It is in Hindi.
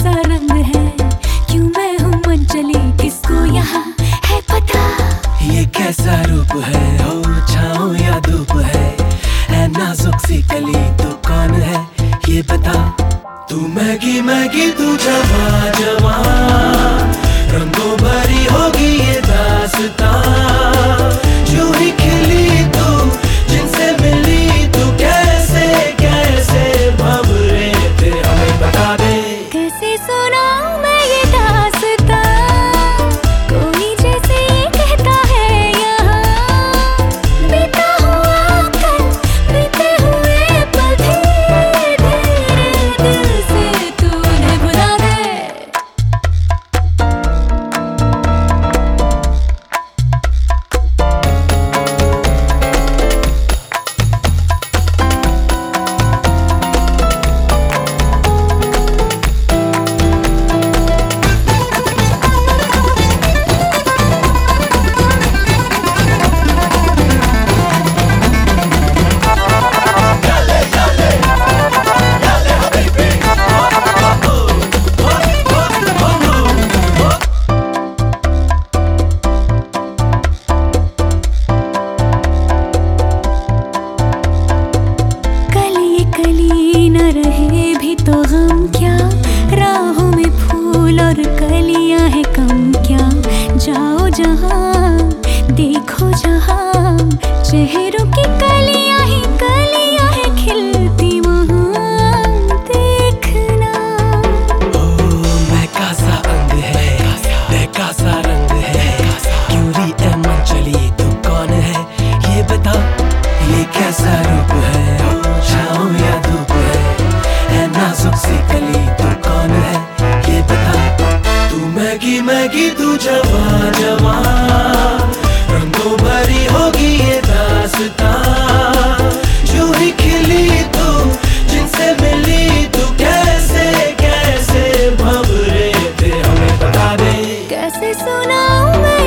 सा रंग है? क्यों मैं हूँ मन चली किसको यहाँ है पता? ये कैसा रूप है? हो छाओ या धूप है? है नाजुक सी कली तो कौन है? ये बता। तू मैगी मैगी, तू जवा जवा रंग 到每一大 तो हम क्या? राहों में फूल और कलियाँ है कम क्या? जाओ जहाँ, देखो जहाँ, चेहरों की कलियाँ ही कलियाँ है, खिलती वहाँ, देखना। ओ, मैं कासा अंध है, मैं कासा जवा जवा, रंगों भरी होगी ये दासता। जो ही खिली तू, जिनसे मिली तू, कैसे कैसे भवरे थे, हमें बता दे। कैसे सुनाऊं मैं